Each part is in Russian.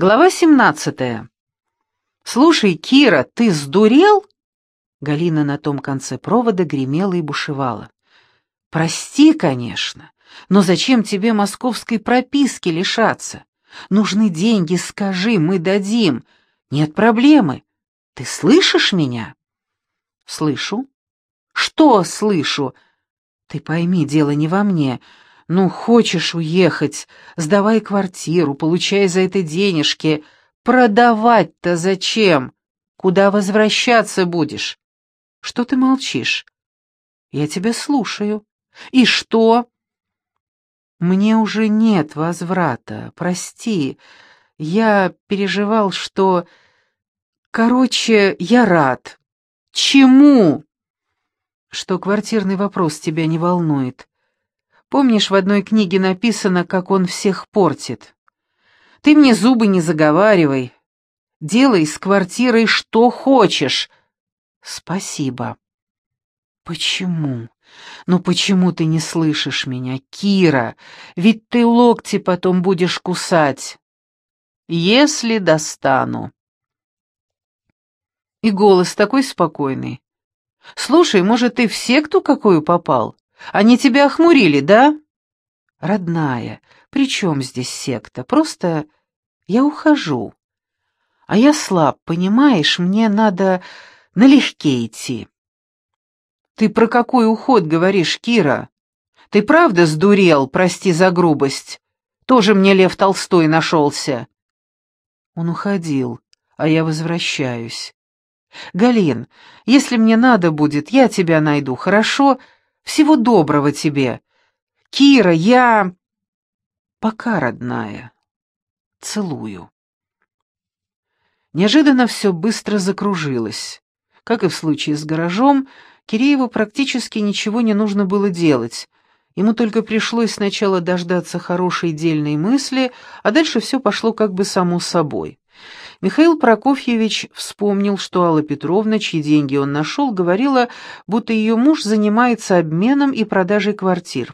Глава 17. «Слушай, Кира, ты сдурел?» Галина на том конце провода гремела и бушевала. «Прости, конечно, но зачем тебе московской прописки лишаться? Нужны деньги, скажи, мы дадим. Нет проблемы. Ты слышишь меня?» «Слышу». «Что слышу?» «Ты пойми, дело не во мне. Ну, хочешь уехать, сдавай квартиру, получай за это денежки. Продавать-то зачем? Куда возвращаться будешь? Что ты молчишь? Я тебя слушаю. И что? Мне уже нет возврата, прости. Я переживал, что... Короче, я рад. Чему? Что квартирный вопрос тебя не волнует. Помнишь, в одной книге написано, как он всех портит? Ты мне зубы не заговаривай. Делай с квартирой что хочешь. Спасибо. Почему? Ну почему ты не слышишь меня, Кира? Ведь ты локти потом будешь кусать. Если достану. И голос такой спокойный. Слушай, может, ты в секту какую попал? Они тебя охмурили, да? Родная, при чем здесь секта? Просто я ухожу. А я слаб, понимаешь, мне надо налегке идти. Ты про какой уход говоришь, Кира? Ты правда сдурел, прости за грубость? Тоже мне Лев Толстой нашелся. Он уходил, а я возвращаюсь. Галин, если мне надо будет, я тебя найду, хорошо? Всего доброго тебе. Кира, я... Пока, родная. Целую. Неожиданно все быстро закружилось. Как и в случае с гаражом, Кирееву практически ничего не нужно было делать. Ему только пришлось сначала дождаться хорошей дельной мысли, а дальше все пошло как бы само собой. Михаил Прокофьевич вспомнил, что Алла Петровна, чьи деньги он нашел, говорила, будто ее муж занимается обменом и продажей квартир.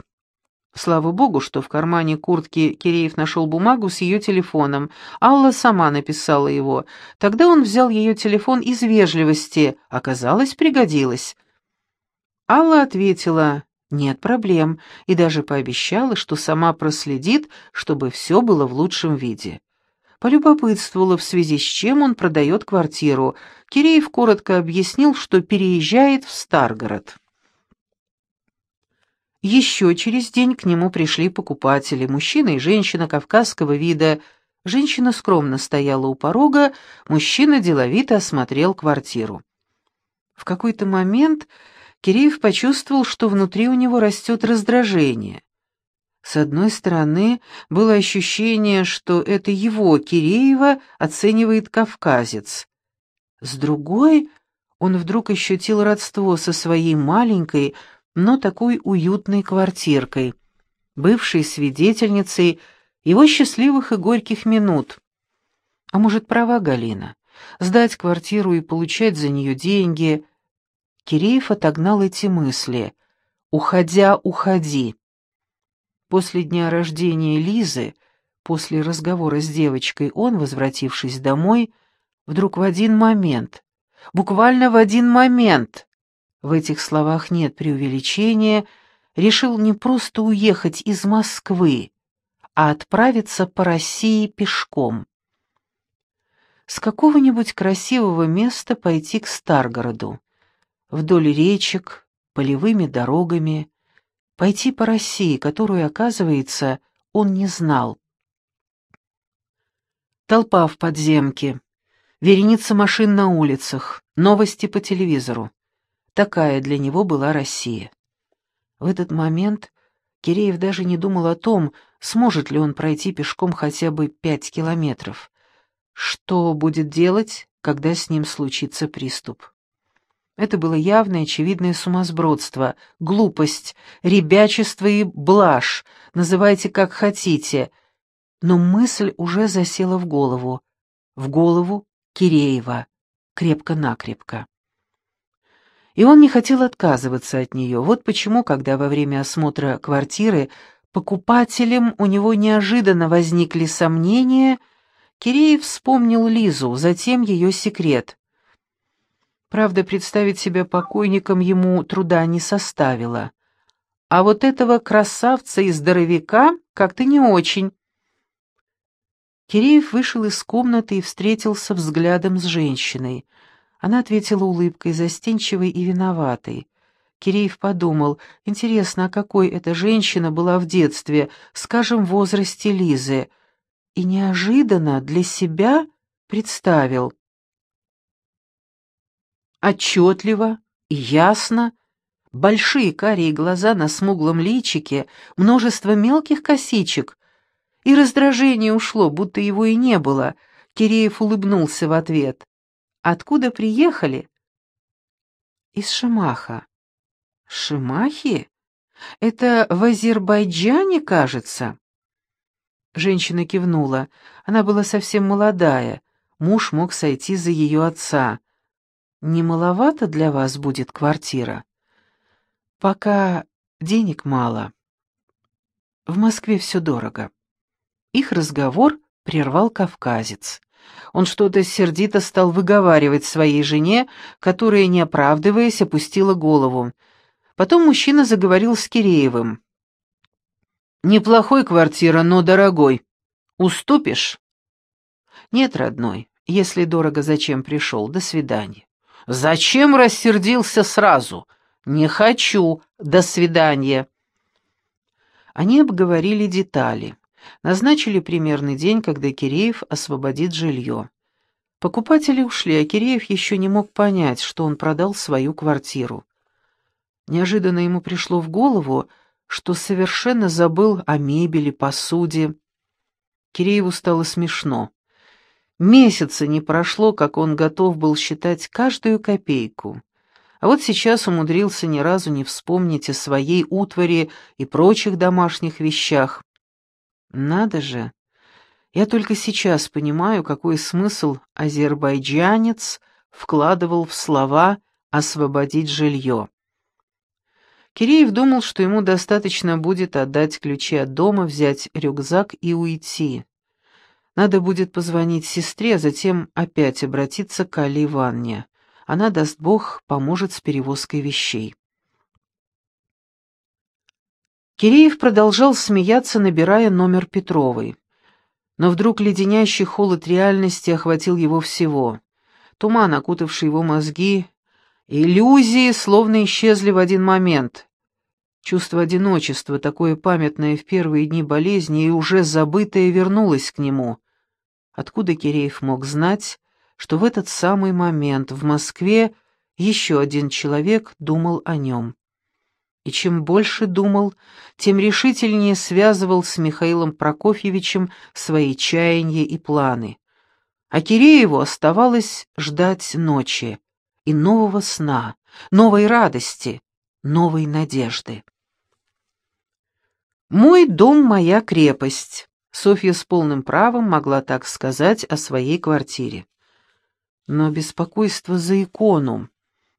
Слава богу, что в кармане куртки Киреев нашел бумагу с ее телефоном. Алла сама написала его. Тогда он взял ее телефон из вежливости. Оказалось, пригодилось. Алла ответила «нет проблем» и даже пообещала, что сама проследит, чтобы все было в лучшем виде полюбопытствовала, в связи с чем он продает квартиру. Киреев коротко объяснил, что переезжает в Старгород. Еще через день к нему пришли покупатели, мужчина и женщина кавказского вида. Женщина скромно стояла у порога, мужчина деловито осмотрел квартиру. В какой-то момент Киреев почувствовал, что внутри у него растет раздражение. С одной стороны, было ощущение, что это его, Киреева, оценивает кавказец. С другой, он вдруг ощутил родство со своей маленькой, но такой уютной квартиркой, бывшей свидетельницей его счастливых и горьких минут. А может, права Галина? Сдать квартиру и получать за нее деньги. Киреев отогнал эти мысли. «Уходя, уходи». После дня рождения Лизы, после разговора с девочкой, он, возвратившись домой, вдруг в один момент, буквально в один момент, в этих словах нет преувеличения, решил не просто уехать из Москвы, а отправиться по России пешком. С какого-нибудь красивого места пойти к Старгороду, вдоль речек, полевыми дорогами, пойти по России, которую, оказывается, он не знал. Толпа в подземке, вереница машин на улицах, новости по телевизору. Такая для него была Россия. В этот момент Киреев даже не думал о том, сможет ли он пройти пешком хотя бы пять километров. Что будет делать, когда с ним случится приступ? Это было явное очевидное сумасбродство, глупость, ребячество и блажь, называйте как хотите. Но мысль уже засела в голову. В голову Киреева, крепко-накрепко. И он не хотел отказываться от нее. Вот почему, когда во время осмотра квартиры покупателем у него неожиданно возникли сомнения, Киреев вспомнил Лизу, затем ее секрет. Правда, представить себя покойником ему труда не составило. А вот этого красавца и здоровяка как-то не очень. Киреев вышел из комнаты и встретился взглядом с женщиной. Она ответила улыбкой, застенчивой и виноватой. Киреев подумал, интересно, а какой эта женщина была в детстве, скажем, в возрасте Лизы, и неожиданно для себя представил. Отчетливо и ясно, большие карие глаза на смуглом личике, множество мелких косичек, и раздражение ушло, будто его и не было. Киреев улыбнулся в ответ. «Откуда приехали?» «Из Шимаха». Шимахи? Это в Азербайджане, кажется?» Женщина кивнула. Она была совсем молодая. Муж мог сойти за ее отца. «Не маловато для вас будет квартира?» «Пока денег мало. В Москве все дорого». Их разговор прервал кавказец. Он что-то сердито стал выговаривать своей жене, которая, не оправдываясь, опустила голову. Потом мужчина заговорил с Киреевым. «Неплохой квартира, но дорогой. Уступишь?» «Нет, родной. Если дорого, зачем пришел? До свидания». «Зачем рассердился сразу?» «Не хочу. До свидания». Они обговорили детали. Назначили примерный день, когда Киреев освободит жилье. Покупатели ушли, а Киреев еще не мог понять, что он продал свою квартиру. Неожиданно ему пришло в голову, что совершенно забыл о мебели, посуде. Кирееву стало смешно. Месяца не прошло, как он готов был считать каждую копейку. А вот сейчас умудрился ни разу не вспомнить о своей утвари и прочих домашних вещах. Надо же! Я только сейчас понимаю, какой смысл азербайджанец вкладывал в слова «освободить жилье». Киреев думал, что ему достаточно будет отдать ключи от дома, взять рюкзак и уйти. Надо будет позвонить сестре, а затем опять обратиться к Али Ивановне. Она, даст Бог, поможет с перевозкой вещей. Киреев продолжал смеяться, набирая номер Петровой. Но вдруг леденящий холод реальности охватил его всего. Туман, окутавший его мозги, Иллюзии словно исчезли в один момент. Чувство одиночества, такое памятное в первые дни болезни и уже забытое, вернулось к нему. Откуда Киреев мог знать, что в этот самый момент в Москве еще один человек думал о нем? И чем больше думал, тем решительнее связывал с Михаилом Прокофьевичем свои чаяния и планы. А Кирееву оставалось ждать ночи и нового сна, новой радости, новой надежды. «Мой дом — моя крепость», — Софья с полным правом могла так сказать о своей квартире. Но беспокойство за икону,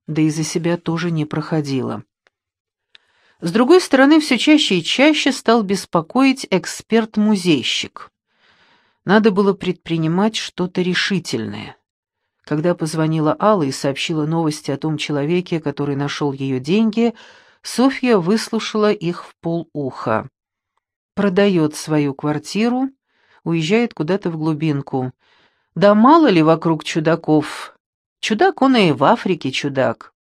да и за себя тоже не проходило. С другой стороны, все чаще и чаще стал беспокоить эксперт-музейщик. Надо было предпринимать что-то решительное. Когда позвонила Алла и сообщила новости о том человеке, который нашел ее деньги, Софья выслушала их в полуха. Продает свою квартиру, уезжает куда-то в глубинку. Да мало ли вокруг чудаков. Чудак он и в Африке чудак.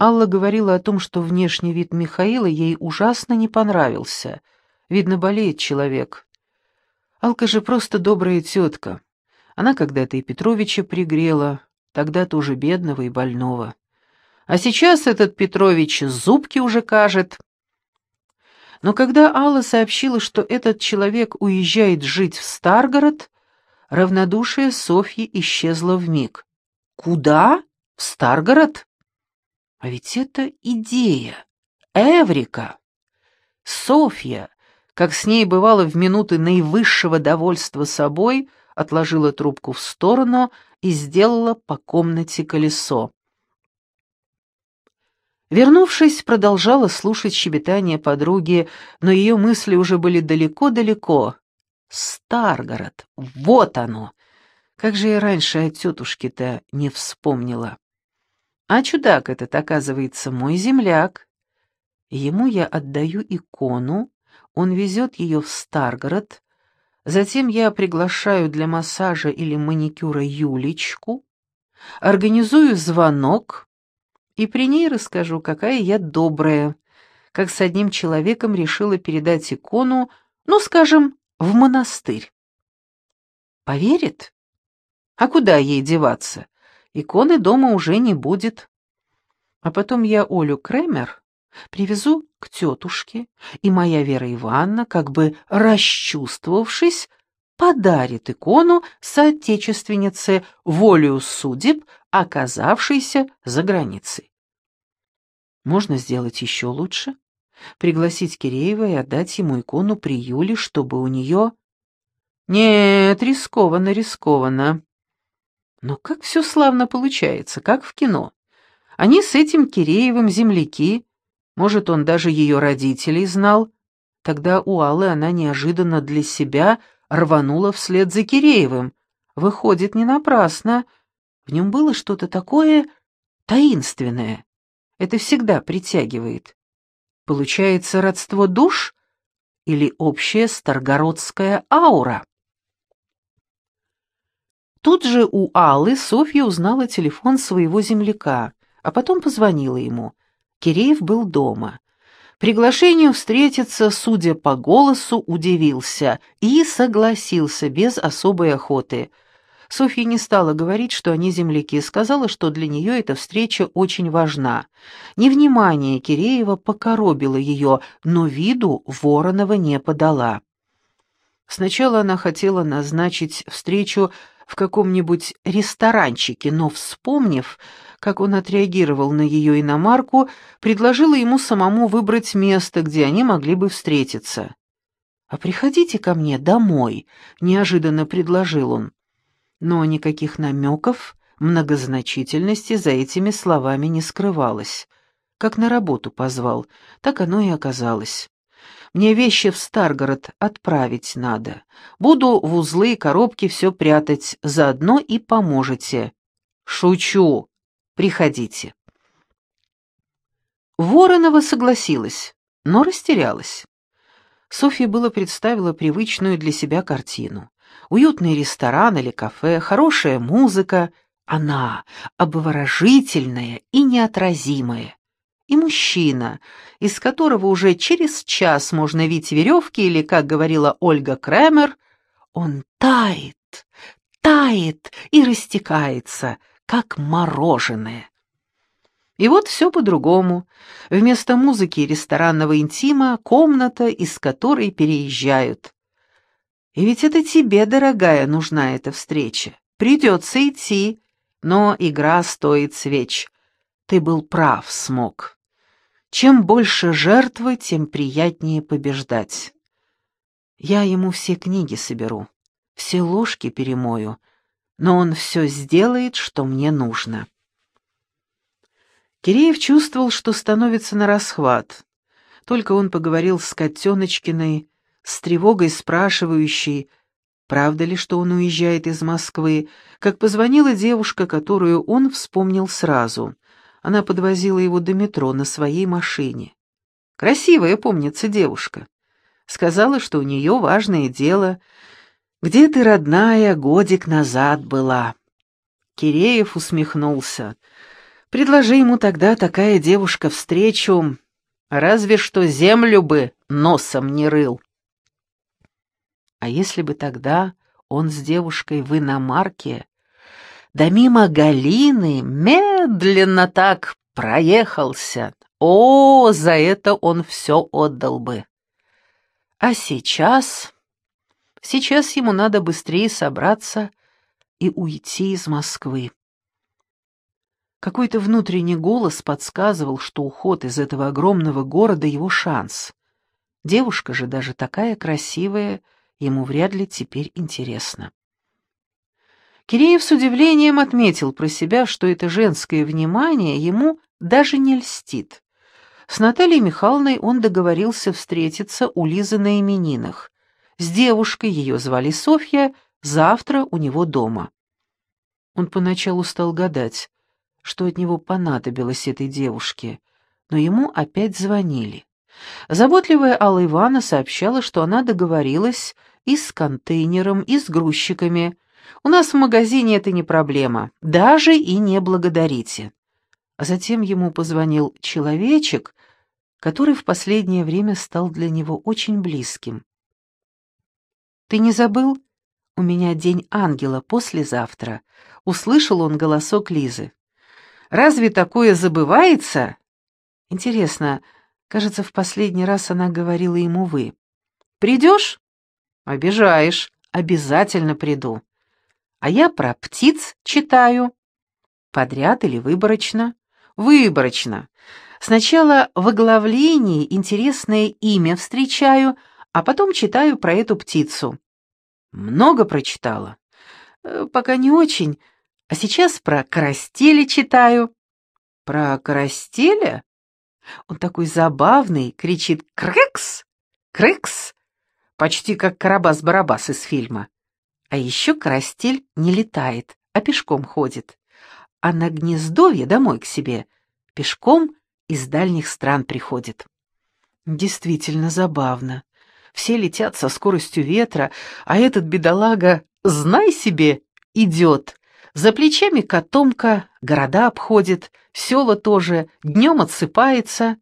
Алла говорила о том, что внешний вид Михаила ей ужасно не понравился. Видно, болеет человек. Алка же просто добрая тетка. Она когда-то и Петровича пригрела, тогда тоже бедного и больного. А сейчас этот Петрович зубки уже кажет. Но когда Алла сообщила, что этот человек уезжает жить в Старгород, равнодушие Софьи исчезло вмиг. «Куда? В Старгород?» А ведь это идея. Эврика. Софья, как с ней бывало в минуты наивысшего довольства собой, отложила трубку в сторону и сделала по комнате колесо. Вернувшись, продолжала слушать щебетание подруги, но ее мысли уже были далеко-далеко. Старгород, вот оно! Как же я раньше о тетушке-то не вспомнила. А чудак этот, оказывается, мой земляк. Ему я отдаю икону, он везет ее в Старгород, затем я приглашаю для массажа или маникюра Юлечку, организую звонок и при ней расскажу, какая я добрая, как с одним человеком решила передать икону, ну, скажем, в монастырь. Поверит? А куда ей деваться? Иконы дома уже не будет. А потом я Олю Кремер привезу к тетушке, и моя Вера Ивановна, как бы расчувствовавшись, подарит икону соотечественнице волею судеб, оказавшейся за границей. Можно сделать еще лучше. Пригласить Киреева и отдать ему икону при Юле, чтобы у нее... Нет, рискованно, рискованно. Но как все славно получается, как в кино. Они с этим Киреевым земляки, может, он даже ее родителей знал. Тогда у Аллы она неожиданно для себя рванула вслед за Киреевым. Выходит, не напрасно. В нем было что-то такое таинственное. Это всегда притягивает. Получается родство душ или общая старгородская аура? Тут же у Аллы Софья узнала телефон своего земляка, а потом позвонила ему — Киреев был дома. Приглашению встретиться, судя по голосу, удивился и согласился без особой охоты. Софья не стала говорить, что они земляки, сказала, что для нее эта встреча очень важна. Невнимание Киреева покоробило ее, но виду Воронова не подала. Сначала она хотела назначить встречу в каком-нибудь ресторанчике, но, вспомнив, как он отреагировал на ее иномарку, предложила ему самому выбрать место, где они могли бы встретиться. «А приходите ко мне домой», — неожиданно предложил он. Но никаких намеков, многозначительности за этими словами не скрывалось. Как на работу позвал, так оно и оказалось. Мне вещи в Старгород отправить надо. Буду в узлы и коробки все прятать, заодно и поможете». «Шучу. Приходите». Воронова согласилась, но растерялась. Софья было представила привычную для себя картину. Уютный ресторан или кафе, хорошая музыка, она обворожительная и неотразимая и мужчина, из которого уже через час можно видеть веревки или, как говорила Ольга Кремер, он тает, тает и растекается, как мороженое. И вот все по-другому. Вместо музыки и ресторанного интима комната, из которой переезжают. И ведь это тебе, дорогая, нужна эта встреча. Придется идти, но игра стоит свеч. Ты был прав, Смок. Чем больше жертвы, тем приятнее побеждать. Я ему все книги соберу, все ложки перемою, но он все сделает, что мне нужно. Киреев чувствовал, что становится на расхват. Только он поговорил с Котеночкиной, с тревогой спрашивающей, правда ли, что он уезжает из Москвы, как позвонила девушка, которую он вспомнил сразу — она подвозила его до метро на своей машине. Красивая, помнится, девушка. Сказала, что у нее важное дело. «Где ты, родная, годик назад была?» Киреев усмехнулся. «Предложи ему тогда такая девушка встречу, разве что землю бы носом не рыл». А если бы тогда он с девушкой в иномарке да мимо Галины медленно так проехался. О, за это он все отдал бы. А сейчас... Сейчас ему надо быстрее собраться и уйти из Москвы. Какой-то внутренний голос подсказывал, что уход из этого огромного города — его шанс. Девушка же даже такая красивая, ему вряд ли теперь интересно. Киреев с удивлением отметил про себя, что это женское внимание ему даже не льстит. С Натальей Михайловной он договорился встретиться у Лизы на именинах. с девушкой, ее звали Софья, завтра у него дома. Он поначалу стал гадать, что от него понадобилось этой девушке, но ему опять звонили. Заботливая Алла Ивановна сообщала, что она договорилась и с контейнером, и с грузчиками. У нас в магазине это не проблема, даже и не благодарите. А затем ему позвонил человечек, который в последнее время стал для него очень близким. «Ты не забыл? У меня день ангела послезавтра», — услышал он голосок Лизы. «Разве такое забывается?» «Интересно, кажется, в последний раз она говорила ему «вы». «Придешь?» «Обижаешь. Обязательно приду». «А я про птиц читаю». «Подряд или выборочно?» «Выборочно. Сначала в оглавлении интересное имя встречаю, а потом читаю про эту птицу. Много прочитала? Э, пока не очень. А сейчас про карастели читаю. Про карастеля? Он такой забавный, кричит «Крекс! Крекс!» Почти как Карабас-Барабас из фильма. А еще карастель не летает, а пешком ходит. А на гнездовье домой к себе пешком из дальних стран приходит. Действительно забавно. Все летят со скоростью ветра, а этот бедолага, знай себе, идет. За плечами котомка, города обходит, села тоже, днем отсыпается.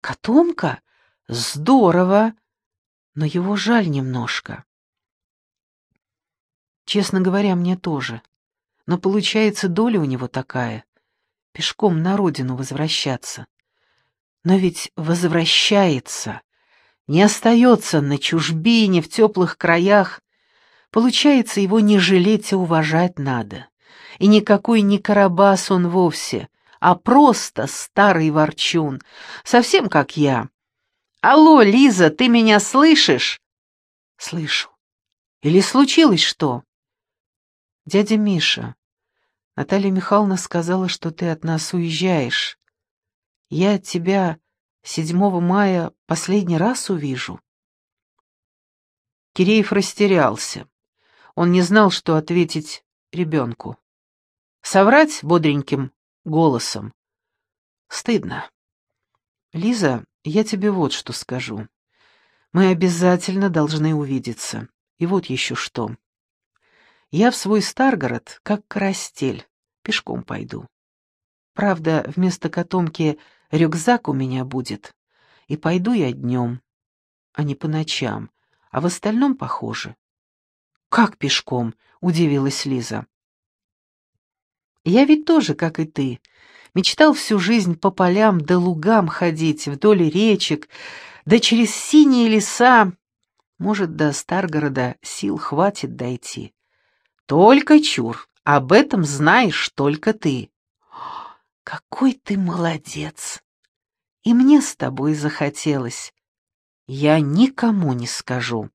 Котомка? Здорово! Но его жаль немножко. Честно говоря, мне тоже. Но получается, доля у него такая пешком на родину возвращаться. Но ведь возвращается, не остается на чужбине, в теплых краях. Получается, его не жалеть, а уважать надо. И никакой не Карабас он вовсе, а просто старый ворчун, совсем как я. «Алло, Лиза, ты меня слышишь?» «Слышу. Или случилось что?» «Дядя Миша, Наталья Михайловна сказала, что ты от нас уезжаешь. Я тебя 7 мая последний раз увижу. Киреев растерялся. Он не знал, что ответить ребенку. Соврать бодреньким голосом. Стыдно. Лиза, я тебе вот что скажу. Мы обязательно должны увидеться. И вот еще что. Я в свой Старгород, как карастель, пешком пойду. Правда, вместо котомки рюкзак у меня будет, и пойду я днем, а не по ночам, а в остальном похоже. «Как пешком?» — удивилась Лиза. «Я ведь тоже, как и ты, мечтал всю жизнь по полям да лугам ходить, вдоль речек, да через синие леса. Может, до Старгорода сил хватит дойти. Только чур, об этом знаешь только ты. Какой ты молодец! И мне с тобой захотелось. Я никому не скажу.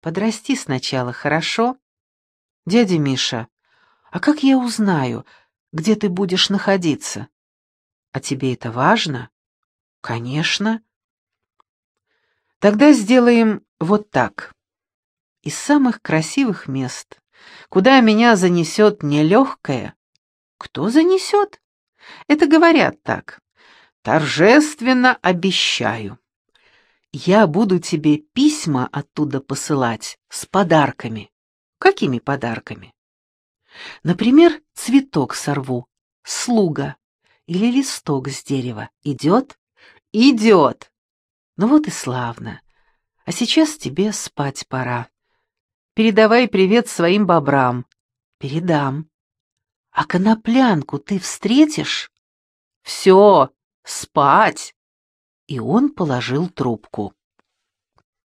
Подрасти сначала, хорошо? Дядя Миша, а как я узнаю, где ты будешь находиться? А тебе это важно? Конечно. Тогда сделаем вот так. Из самых красивых мест Куда меня занесет нелегкое? Кто занесет? Это говорят так. Торжественно обещаю. Я буду тебе письма оттуда посылать с подарками. Какими подарками? Например, цветок сорву, слуга или листок с дерева. Идет? Идет. Ну вот и славно. А сейчас тебе спать пора. Передавай привет своим бобрам. Передам. А коноплянку ты встретишь? Все, спать. И он положил трубку.